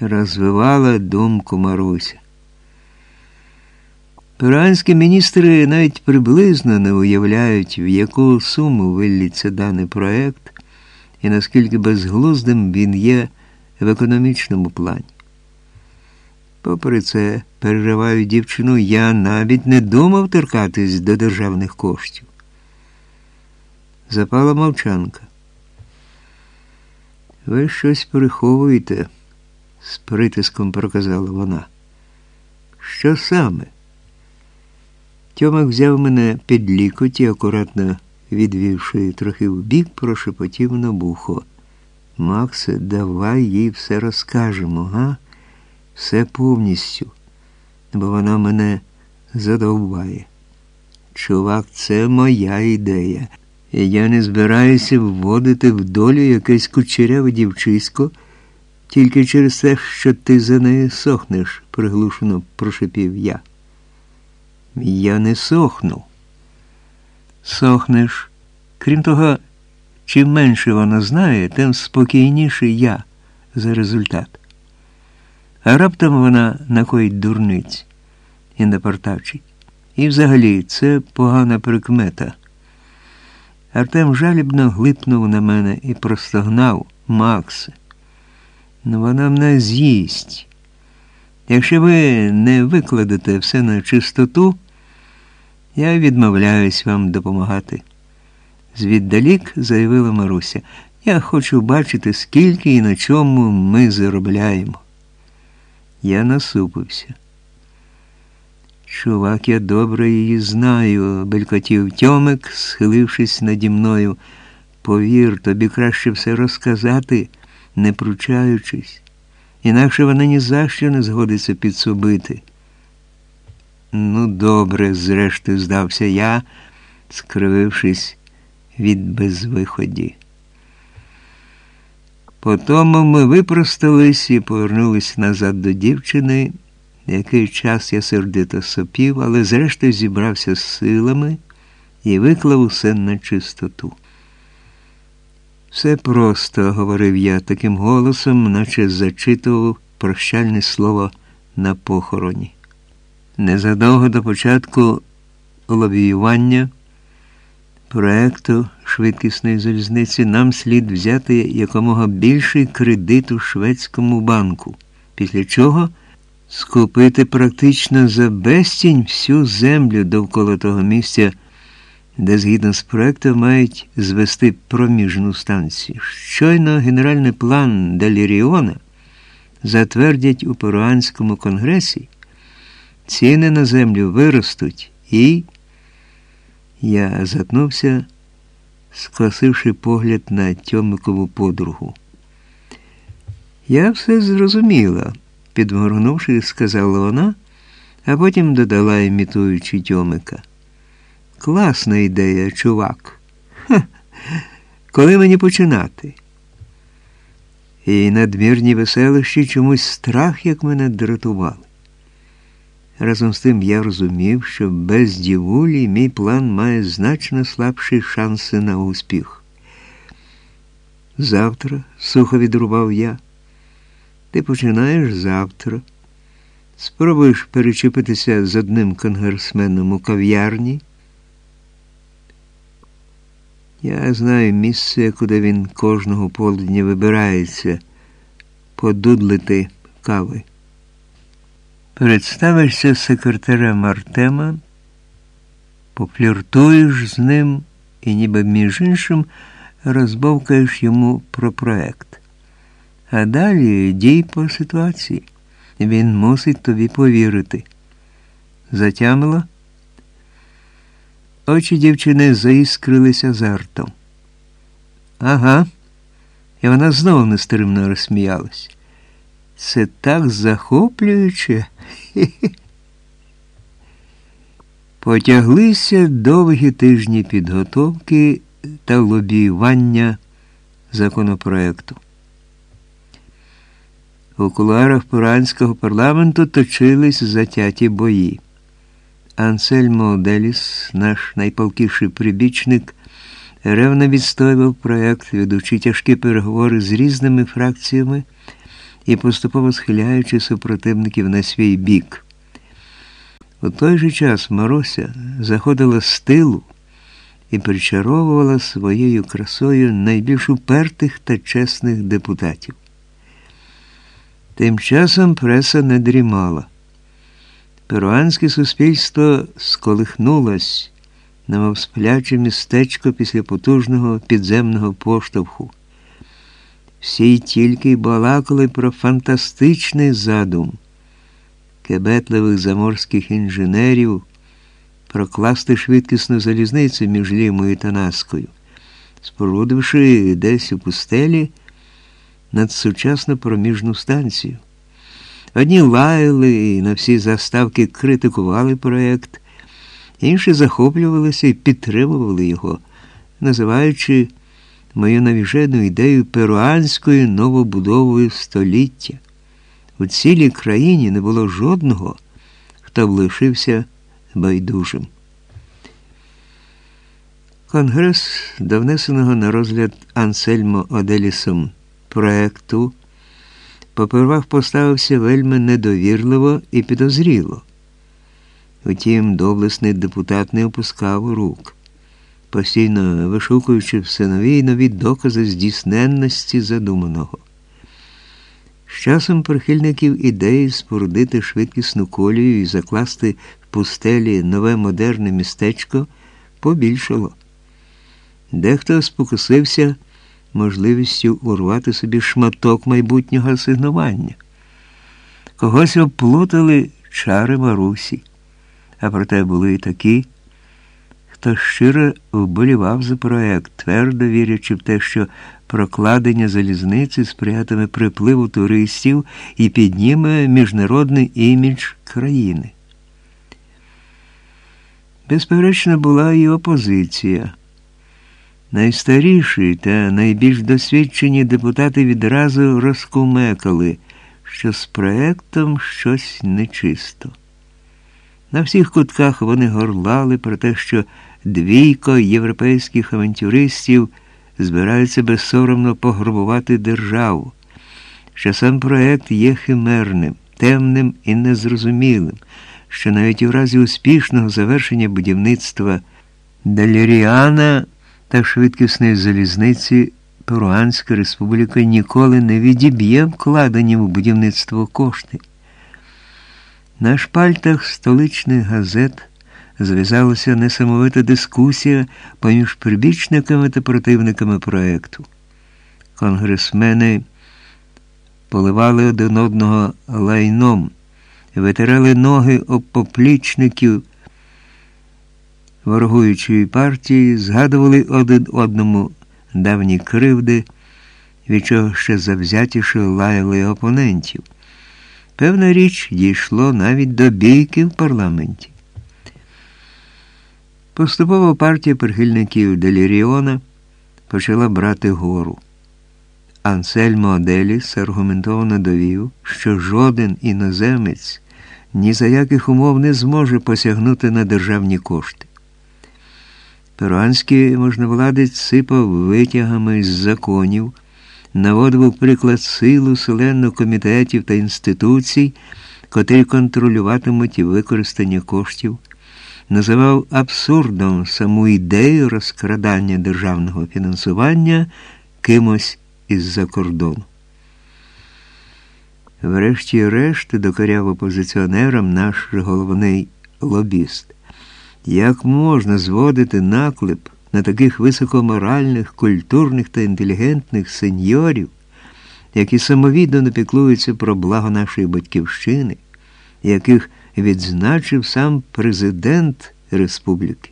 розвивала думку Маруся. Іранські міністри навіть приблизно не уявляють, в яку суму вилліться даний проект і наскільки безглуздим він є в економічному плані. Попри це, переживаю дівчину, я навіть не думав торкатись до державних коштів. Запала мовчанка. Ви щось приховуєте, з притиском проказала вона. Що саме? Тьомак взяв мене під лікоть і, акуратно відвівши трохи вбік, прошепотів на бухо. Максе, давай їй все розкажемо, га? Все повністю, бо вона мене задовбає. Чувак, це моя ідея. Я не збираюся вводити в долю якесь кучеряве дівчисько тільки через те, що ти за нею сохнеш, приглушено прошепів я. Я не сохну. Сохнеш. Крім того, чим менше вона знає, тим спокійніше я за результат. А раптом вона накоїть дурниць і напортавчить. І взагалі це погана прикмета. Артем жалібно глипнув на мене і простогнав Макс. Ну вона мене з'їсть. Якщо ви не викладете все на чистоту, я відмовляюсь вам допомагати. Звіддалік заявила Маруся. Я хочу бачити, скільки і на чому ми заробляємо. Я насупився. Чувак, я добре її знаю, белькотів Тьомик, схилившись наді мною. Повір, тобі краще все розказати, не пручаючись, інакше вона ні за що не згодиться підсобити. Ну, добре, зрештою, здався я, скривившись від безвиході. Потому ми випростались і повернулись назад до дівчини. Який час я сердито сопів, але зрештою зібрався з силами і виклав усе на чистоту. Все просто, говорив я таким голосом, наче зачитував прощальне слово на похороні. Незадовго до початку лобіювання проекту швидкісної залізниці нам слід взяти якомога більший кредит у шведському банку, після чого скупити практично за безцінь всю землю довкола того місця, де згідно з проектом мають звести проміжну станцію. Щойно генеральний план Деліріона затвердять у Перуанському конгресі, ціни на землю виростуть і. Я затнувся, скосивши погляд на Тьомикову подругу. Я все зрозуміла підморгнувши, сказала вона, а потім додала, імітуючи Тьомика. Класна ідея, чувак. Ха, коли мені починати? І надмірні веселощі чомусь страх, як мене дратували. Разом з тим я розумів, що без дівулі мій план має значно слабші шанси на успіх. Завтра, сухо відрубав я. Ти починаєш завтра. Спробуєш перечепитися з одним конгресменом у кав'ярні. Я знаю місце, куди він кожного полудня вибирається подудлити кави. Представишся секретарем Артема, пофліртуєш з ним і ніби між іншим розбовкаєш йому про проект. А далі дій по ситуації. Він мусить тобі повірити. Затямила? Очі дівчини заіскрилися азартом. Ага. І вона знову нестримно розсміялась. Це так захоплююче. Потяглися довгі тижні підготовки та лобіювання законопроекту. У кулуарах Пуранського парламенту точились затяті бої. Ансельмо Деліс, наш найпалкіший прибічник, ревно відстоював проект, ведучи тяжкі переговори з різними фракціями і поступово схиляючи супротивників на свій бік. У той же час Маруся заходила з тилу і причаровувала своєю красою найбільш упертих та чесних депутатів. Тим часом преса не дрімала. Перуанське суспільство сколихнулось, немов спляче містечко після потужного підземного поштовху. Всі тільки й балакали про фантастичний задум кебетливих заморських інженерів прокласти швидкісну залізницю між Лімою та Наскою, спорудивши десь у пустелі надсучасну проміжну станцію. Одні лаяли і на всі заставки критикували проєкт, інші захоплювалися і підтримували його, називаючи мою навіжену ідею перуанською новобудовою століття. У цілій країні не було жодного, хто б лишився байдужим. Конгрес, до внесеного на розгляд Ансельмо Оделісом проекту, попервах поставився вельми недовірливо і підозріло. Утім, доблесний депутат не опускав рук, постійно вишукуючи все нові й нові докази здійсненності задуманого. З часом прихильників ідеї спорудити швидкісну колію і закласти в пустелі нове модерне містечко побільшало. Дехто спокусився можливістю урвати собі шматок майбутнього асигнування. Когось оплутали чари Марусі, а проте були і такі, хто щиро вболівав за проект, твердо вірячи в те, що прокладення залізниці сприятиме припливу туристів і підніме міжнародний імідж країни. Безперечно, була і опозиція. Найстаріші та найбільш досвідчені депутати відразу розкумекали, що з проектом щось нечисто. На всіх кутках вони горлали про те, що двійко європейських авантюристів збираються безсоромно пограбувати державу, що сам проект є химерним, темним і незрозумілим, що навіть у разі успішного завершення будівництва Даліріана та швидкісної залізниці Перуанська республіка ніколи не відіб'є вкладені в будівництво кошти. На шпальтах столичних газет зв'язалася несамовита дискусія поміж прибічниками та противниками проекту. Конгресмени поливали один одного лайном, витирали ноги об поплічників ворогуючої партії, згадували один одному давні кривди, від чого ще завзятіше лаяли опонентів. Певна річ дійшло навіть до бійки в парламенті. Поступово партія прихильників Деліріона почала брати гору. Ансельмо Аделіс аргументовано довів, що жоден іноземець ні за яких умов не зможе посягнути на державні кошти. Перуанський можновладець сипав витягами з законів, наводив приклад силу селенно комітетів та інституцій, котрі контролюватимуть використання коштів називав абсурдом саму ідею розкрадання державного фінансування кимось із-за кордону. Врешті-решт докоряв опозиціонерам наш головний лобіст. Як можна зводити наклеп на таких високоморальних, культурних та інтелігентних сеньорів, які самовіддано піклуються про благо нашої батьківщини, яких відзначив сам президент республіки.